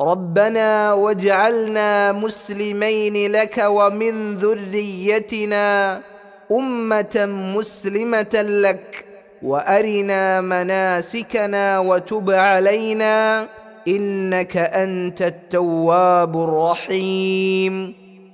ربنا واجعلنا مسلمين لك ومن ذريتنا أمة مسلمة لك وأرنا مناسكنا وتب علينا إنك أنت التواب الرحيم